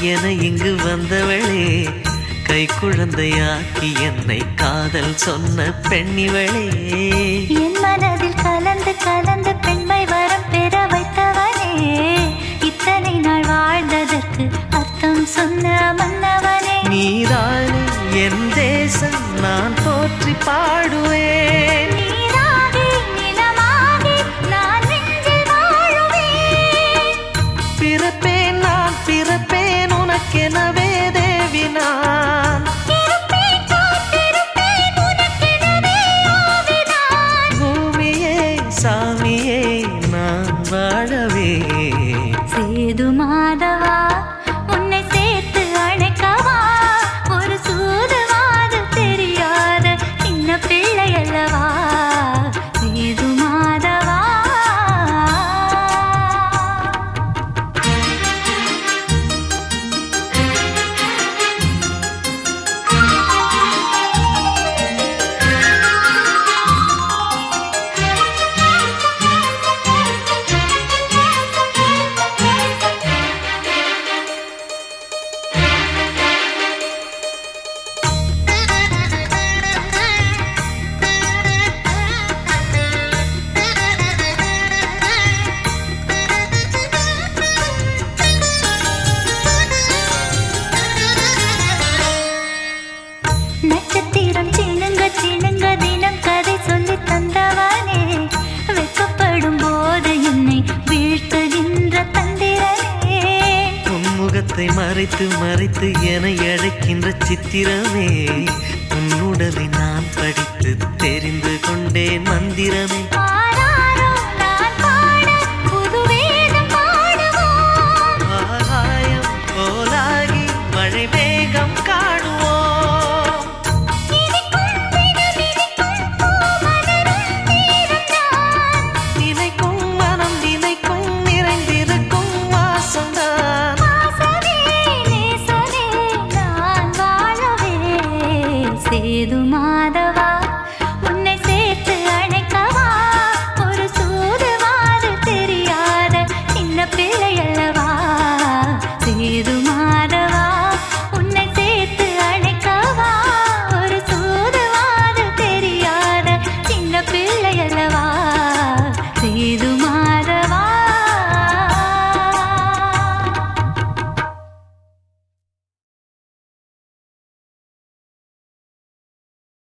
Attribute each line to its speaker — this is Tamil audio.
Speaker 1: என இங்கு வந்தவளே. கை குழந்தையாக்கி என்னை காதல் சொன்ன பெண்ணிவளே.
Speaker 2: என் மனதில் கலந்து கலந்து பெண்மை வரம் பெற வைத்தவனே. இத்தனை நாள் வாழ்ந்ததற்கு அர்த்தம் சொன்ன மன்னவனே.
Speaker 1: நீதானே என் தேசம் நான் போற்றி பாடுவேன். చేదు మాద மறைத்து மறைத்து என அழைக்கின்ற சித்திரமே. உன்னுடலை நான் படித்து தெரிந்து கொண்டேன். மந்திரமே